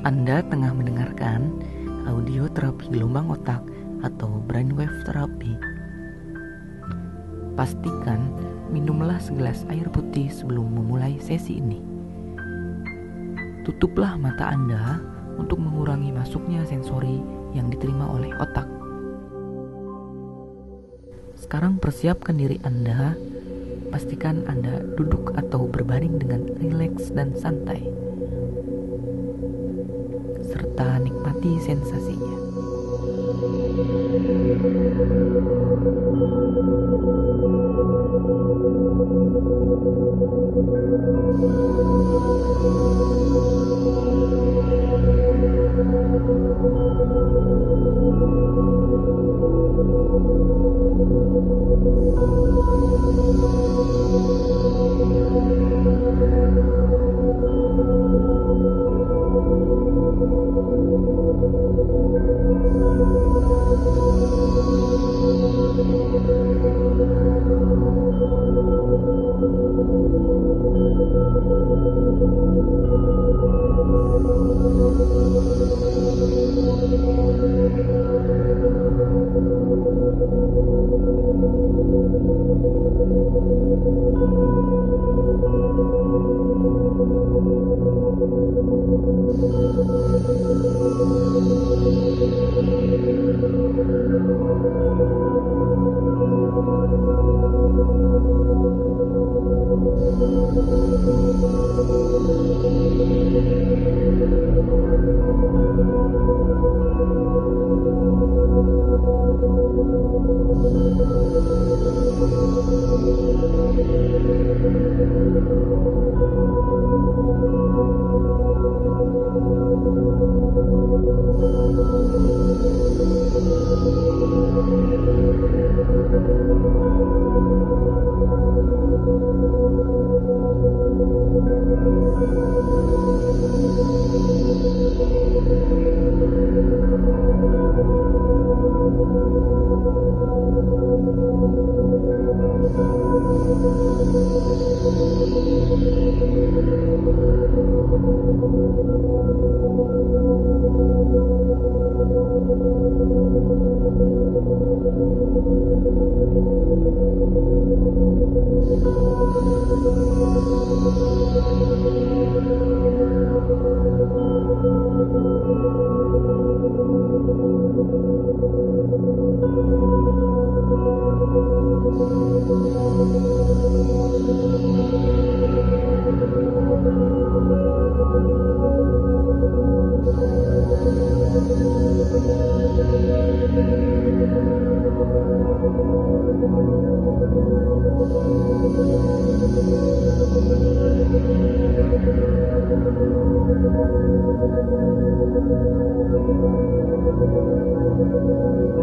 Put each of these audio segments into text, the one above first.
Anda tengah mendengarkan audio terapi gelombang otak atau brainwave therapy. Pastikan minumlah segelas air putih sebelum memulai sesi ini. Tutuplah mata Anda untuk mengurangi masuknya sensori yang diterima oleh otak. Sekarang persiapkan diri Anda. Pastikan Anda duduk atau berbaring dengan rileks dan santai menikmati sensasinya.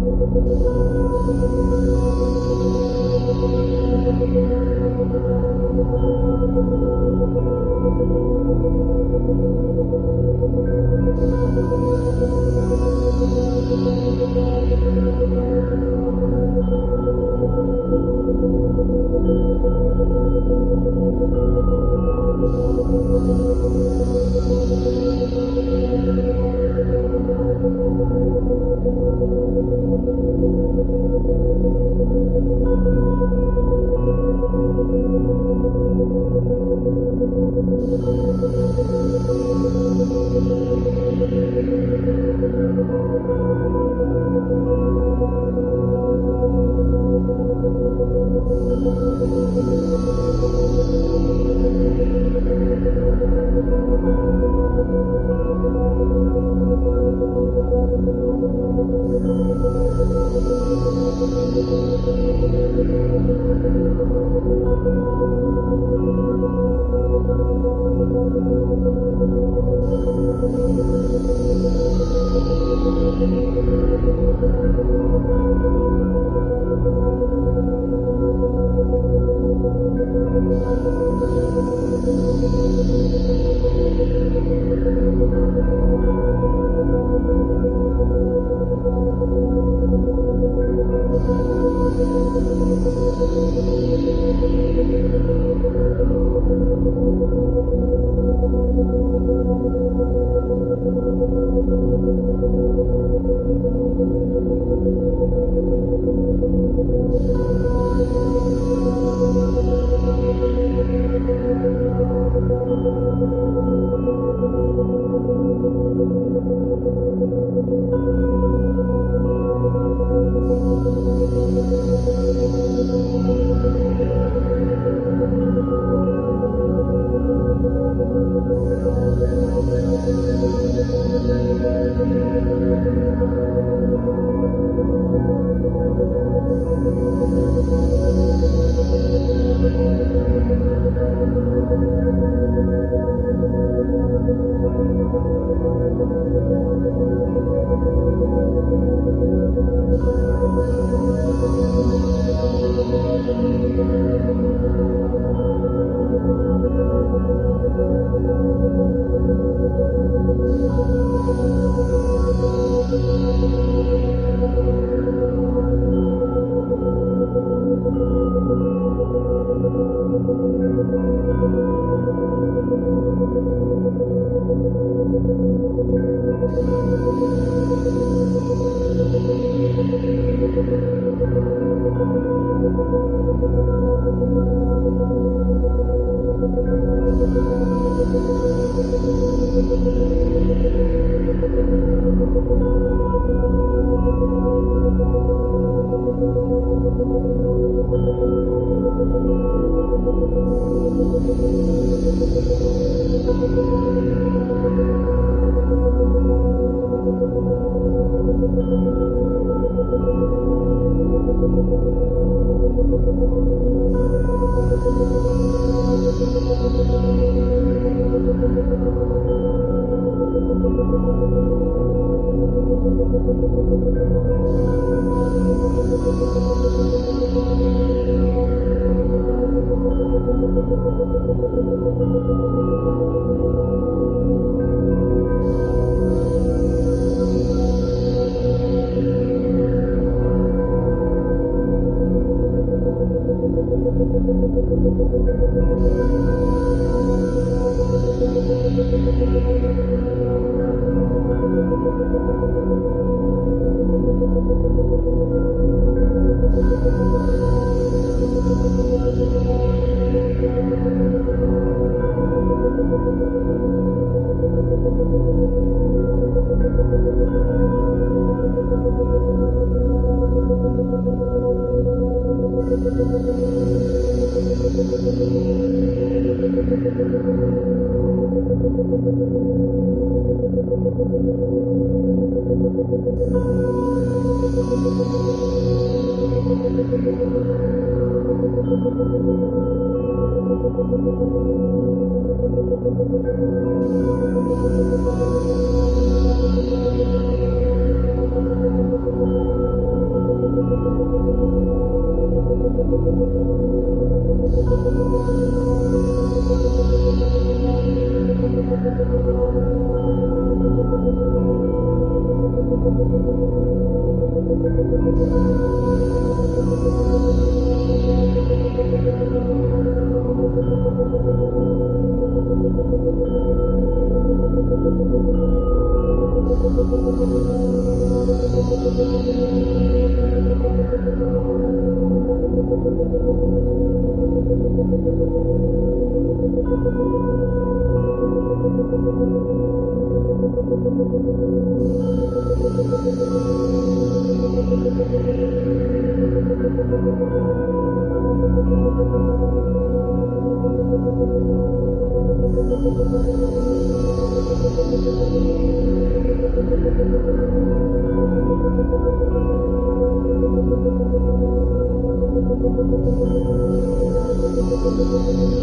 Thank Thank you. Thank